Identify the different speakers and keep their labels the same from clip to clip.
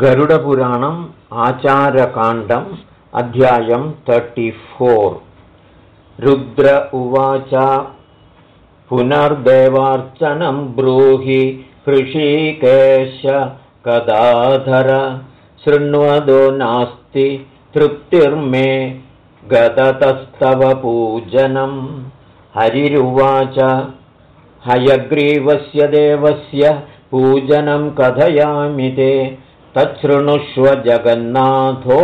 Speaker 1: गरुडपुराणम् आचारकाण्डम् अध्यायम् तर्टिफोर् रुद्र उवाच पुनर्देवार्चनं ब्रूहि कृषिकेश कदाधर शृण्वदो नास्ति तृप्तिर्मे गदतस्तव पूजनं हरिरुवाच हयग्रीवस्य देवस्य पूजनं कथयामि ते तच्छृणुष्व जगन्नाथो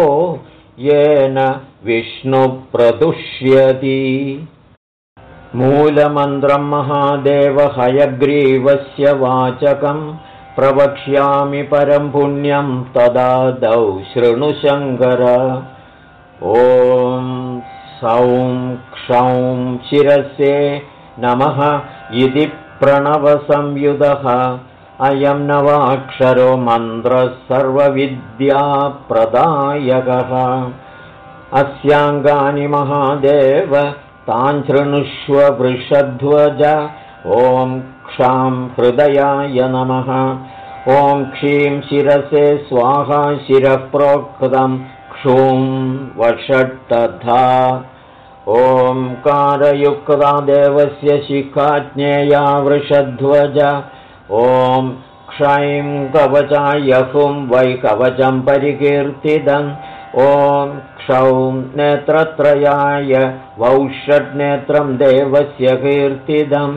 Speaker 1: येन विष्णुप्रदुष्यति। मूलमन्त्रं महादेवहयग्रीवस्य वाचकं प्रवक्ष्यामि परं पुण्यं तदादौ शृणुशङ्कर। ॐ सौं क्षौं शिरसे नमः इति प्रणवसंयुधः अयं नवाक्षरो मन्त्रः सर्वविद्याप्रदायकः। अस्याङ्गानि महादेव ताञ्छृणुष्व वृषध्वज। ॐ क्षां हृदयाय नमः। ॐ क्षीं शिरसे स्वाहा शिरः प्रोक्तं क्षूं वषट्तथा। ॐ कारयुक्ता देवस्य शिखाज्ञेया वृषध्वज ॐ क्षैं कवचाय हुं वै कवचं परिकीर्तितम् ॐ क्षौं नेत्रत्रयाय वौषड्नेत्रं देवस्य कीर्तिदम्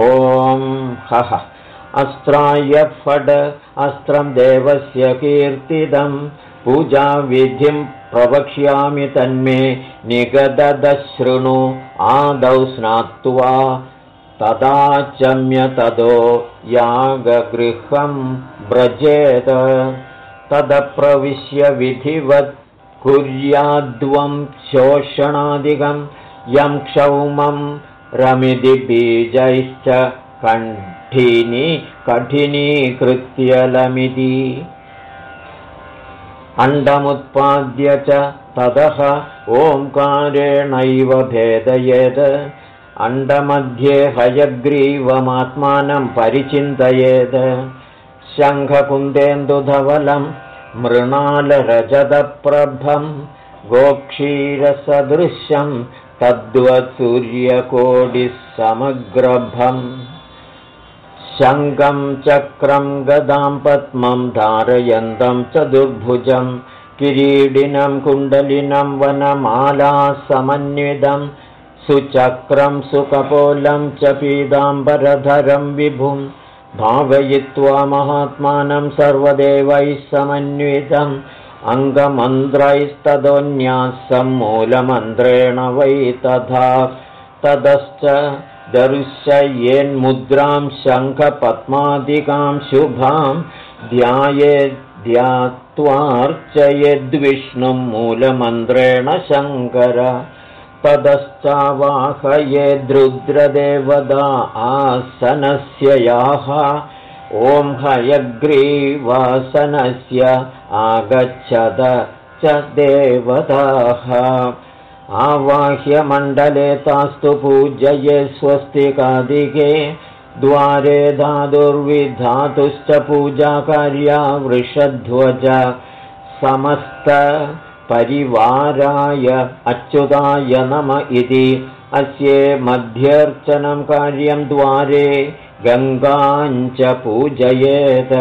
Speaker 1: ॐ हः अस्त्राय फड अस्त्रं देवस्य कीर्तिदम् पूजाविधिं प्रवक्ष्यामि तन्मे निगददशृणु आदौ स्नात्वा तदो यागगृहं व्रजेत। तदप्रविश्य विधिवत् कुर्याद्वं शोषणादिकं यं क्षौमं रमिदिबीजैश्च कण्ठिनी कठिनीकृत्यलमिति अण्डमुत्पाद्य च ततः ओङ्कारेणैव भेदयेत् अण्डमध्ये हयग्रीवमात्मानं परिचिन्तयेत् शङ्खकुन्देन्दुधवलं मृणालरजतप्रभं गोक्षीरसदृश्यं तद्वत्सूर्यकोटिः समग्रभम् शङ्खं चक्रं गदां पद्मं धारयन्तं चतुर्भुजं किरीडिनं कुण्डलिनं वनमालासमन्वितं सुचक्रं सुकपोलं च पीताम्बरधरं विभुं भावयित्वा महात्मानं सर्वदेवैः समन्वितम् अङ्गमन्त्रैस्तदोन्यासं मूलमन्त्रेण वै तथा ततश्च दर्शयेन्मुद्रां शङ्खपद्मादिकां शुभां ध्यायेद्ध्यात्वार्चयेद्विष्णुं मूलमन्त्रेण शङ्कर ततश्चावाहयेद्रुद्रदेवदा आसनस्य याः। ॐ हयग्रीवासनस्य आगच्छद च देवताः। आवाह्यमण्डले तास्तु पूजये स्वस्तिकादिके द्वारे धातुर्विधातुश्च पूजाकार्या वृषध्वज। समस्त परिवाराय अच्युताय नम इति। अस्य मध्यर्चनं कार्यं द्वारे गङ्गाञ्च पूजयेत्।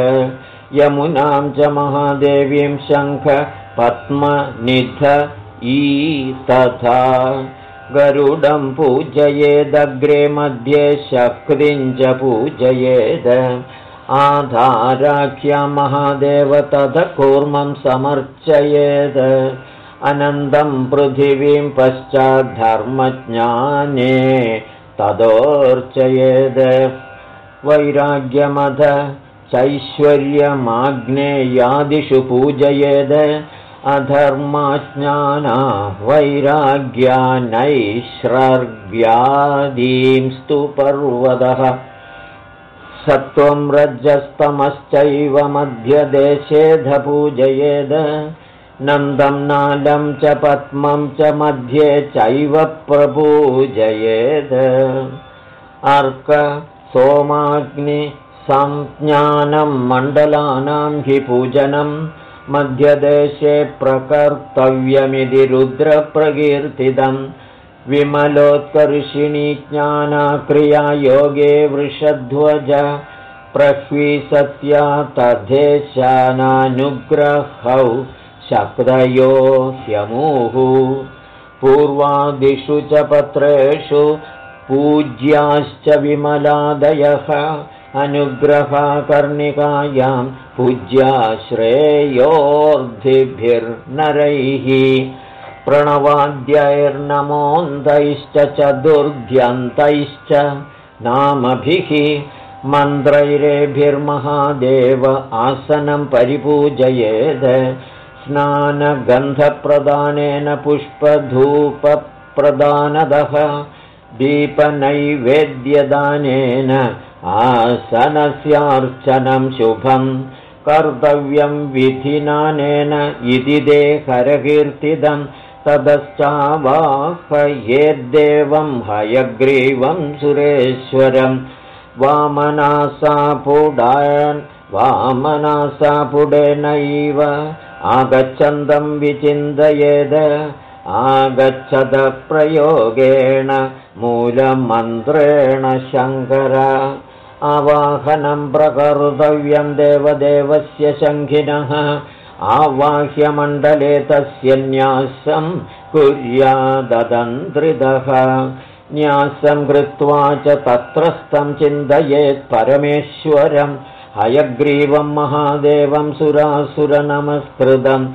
Speaker 1: यमुनां च महादेवीं शङ्ख पद्मनिध ई तथा गरुडं पूजयेदग्रे मध्ये शक्तिं च पूजयेद आधाराख्या महादेव तथ कूर्मं समर्चयेत्। अनन्दं पृथिवीं पश्चाद्धर्मज्ञाने तदोर्चयेद् वैराग्यमध चैश्वर्यमाग्नेयादिषु पूजयेद् अधर्माज्ञाना वैराग्यानैश्रर्व्यादींस्तु पर्वतः सत्त्वं रज्जस्तमश्चैव मध्यदेशेधपूजयेद नन्दं नालं च पद्मं च मध्ये चैव प्रपूजयेद। अर्क सोमाग्निसंज्ञानं मण्डलानां हि पूजनं मध्यदेशे प्रकर्तव्यमिति रुद्रप्रकीर्तितम् विमलोत्कर्षिणी ज्ञानाक्रियायोगे वृषध्वज प्रह्वीसत्या तथेशानानुग्रहौ शक्तयो ह्यमुः पूर्वादिषु च पत्रेषु पूज्याश्च विमलादयः अनुग्रहाकर्णिकायां पूज्या श्रेयोर्धिभिर्नरैः प्रणवाद्यैर्नमोऽन्तैश्च चतुर्ध्यन्तैश्च नामभिः मन्त्रैरेभिर्महादेव आसनं परिपूजयेद् स्नानगन्धप्रदानेन पुष्पधूपप्रदानदः दीपनैवेद्यदानेन आसनस्यार्चनं शुभम् कर्तव्यं विधिनानेन इति देहरकीर्तिदम् ततश्चावाहयेद्देवं हयग्रीवं सुरेश्वरं वामनासापुडान् वामनासापुडेनैव आगच्छन्दं विचिन्तयेद आगच्छदप्रयोगेण मूलमन्त्रेण शङ्कर आवाहनं प्रकर्तव्यं देवदेवस्य शङ्खिनः आवाह्यमण्डले तस्य न्यासं कुर्याददन्त्रिदः न्यासं कृत्वा च तत्रस्थं चिन्तयेत् परमेश्वरम् हयग्रीवं महादेवं सुरासुरनमस्कृतम्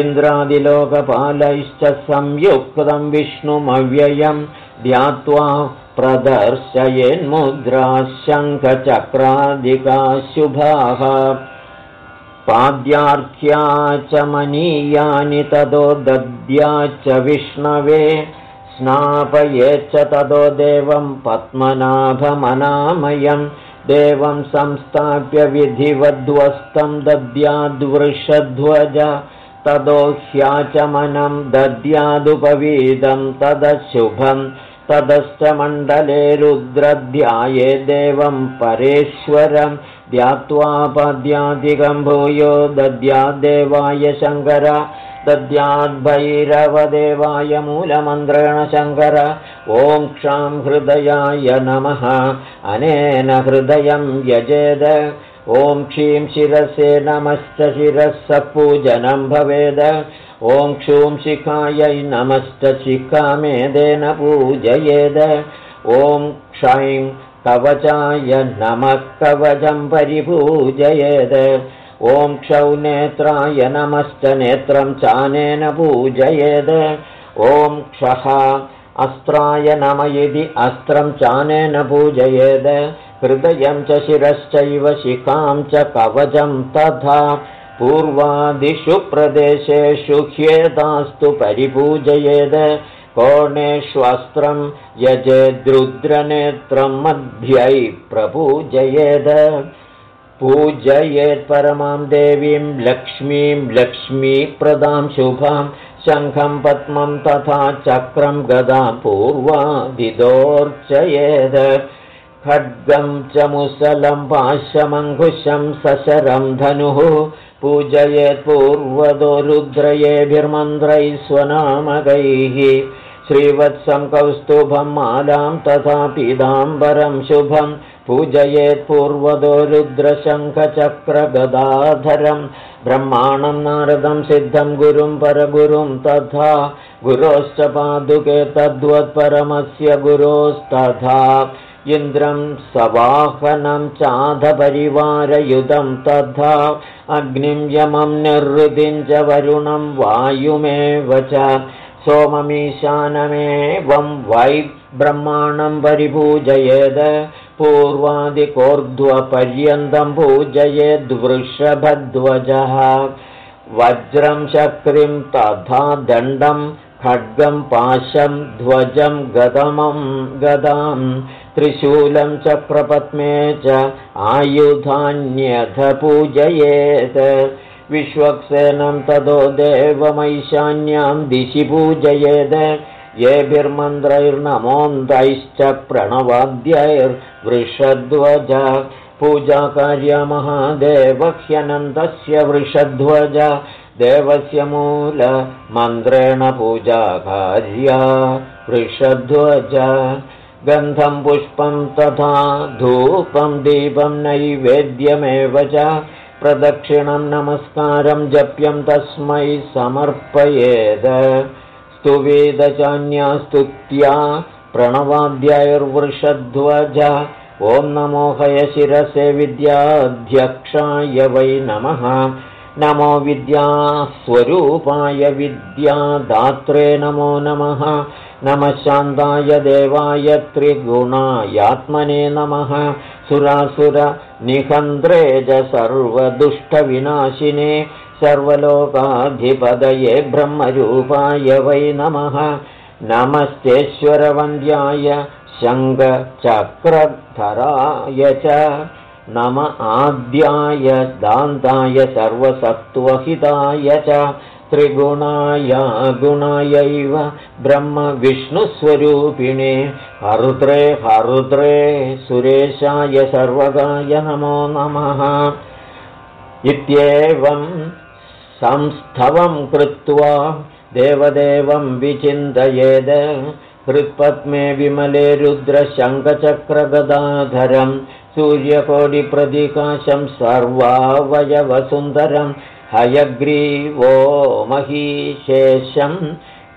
Speaker 1: इन्द्रादिलोकपालैश्च संयुक्तं विष्णुमव्ययं। ध्यात्वा प्रदर्शयेन्मुद्राः शङ्खचक्रादिकाशुभाः पाद्यार्ख्या च मनीयानि ततो दद्या च विष्णवे स्नापयेच्च ततो देवं पद्मनाभमनामयं देवं संस्थाप्य विधिवद्वस्तं दद्याद्वृषध्वज ततो ह्याचमनं दद्यादुपवीदं तदशुभम् ततश्च मण्डले रुद्रध्याये देवं परेश्वरं ध्यात्वा पद्यादिकं भूयो दद्याद्देवाय शङ्कर दद्याद्भैरवदेवाय मूलमन्त्रेण शङ्कर। ॐ क्षां हृदयाय नमः अनेन हृदयं यजेद। ॐ क्षीं शिरसे नमश्च शिरः पूजनं भवेद। ॐ क्षूं शिखायै नमश्च शिखामेदेन पूजयेद। ॐ क्षैं कवचाय नमः कवचं परिपूजयेद ॐ क्षौ नेत्राय नमश्च नेत्रं चानेन पूजयेद ॐ क्षः अस्त्राय नम यदि अस्त्रं चानेन पूजयेद हृदयं च शिरश्चैव शिखां च कवचं तथा। पूर्वादिषु प्रदेशेषु ह्येतास्तु परिपूजयेद कोणेष्वस्त्रं यजेद्रुद्रनेत्रं मध्यै प्रपूजयेद। पूजयेत् परमां देवीं लक्ष्मीं लक्ष्मीप्रदां शुभां शङ्खं पद्मं तथा चक्रं गदां पूर्वादिदोर्चयेद खड्गं च मुसलं पाशमङ्कुशं सशरं धनुः। पूजयेत् पूर्वदो रुद्रयेभिर्मन्त्रैः स्वनामकैः श्रीवत्सं कौस्तुभं मालां तथा पीताम्बरं शुभं पूजयेत् पूर्वदो रुद्रशङ्खचक्रगदाधरं ब्रह्माणं नारदं सिद्धं गुरुं परगुरुं तथा गुरोश्च पादुके तद्वत्परमस्य गुरोस्तथा इन्द्रं सवाहनं चाधपरिवारयुधं तथा अग्निं यमं निर्हृतिं च वरुणं वायुमेव च सोममीशानमेवं वै ब्रह्माणं परिपूजयेद पूर्वादिकोर्ध्वपर्यन्तं पूजयेद्वृषभध्वजः वज्रं शक्तिं तथा दण्डं खड्गं पाशं ध्वजं गदमं गदाम् त्रिशूलं चक्रपद्मे च आयुधान्यथ पूजयेत् विश्वक्सेनं ततो देवमैशान्यां दिशि पूजयेत् येभिर्मन्त्रैर्नमोऽन्तैश्च देवस्य मूलमन्त्रेण पूजाकार्या वृषध्वज। गन्धं पुष्पं तथा धूपं दीपं नैवेद्यमेव च प्रदक्षिणं नमस्कारं जप्यं तस्मै समर्पयेद। स्तुवेदचान्यास्तुत्या प्रणवाद्यायुर्वृषध्वज ॐ नमो हयशिरसे विद्याध्यक्षाय वै नमः। नमो विद्यास्वरूपाय विद्यादात्रे नमो नमः। नमः शान्ताय देवाय त्रिगुणायात्मने नमः सुरासुरनिहन्त्रे च सर्वदुष्टविनाशिने सर्वलोकाधिपदये ब्रह्मरूपाय वै नमः। नमस्तेश्वरवन्द्याय शङ्खचक्रधराय च। नम आद्याय दान्ताय सर्वसत्त्वहिताय च त्रिगुणाय गुणायैव ब्रह्मविष्णुस्वरूपिणे हरुद्रे हरुद्रे सुरेशाय सर्वगाय नमो नमः इत्येवं संस्थवं कृत्वा देवदेवं विचिन्तयेद हृत्पद्मे विमले रुद्रशङ्खचक्रगदाधरं सूर्यकोटिप्रतिकाशं सर्वावयवसुन्दरं हयग्रीवो महीशेषं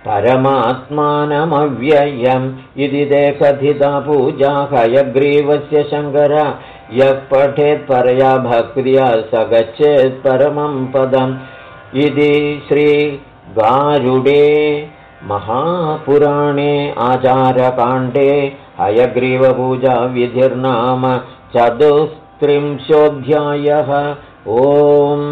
Speaker 1: परमात्मानमव्ययम् इति ते कथिता पूजा हयग्रीवस्य शङ्कर। यः पठेत् परया भक्त्या स गच्छेत् परमं पदम् इति श्रीगारुडे महापुराणे आचारकाण्डे हयग्रीवपूजाविधिर्नाम चतुस्त्रिंशोऽध्यायः। ओम्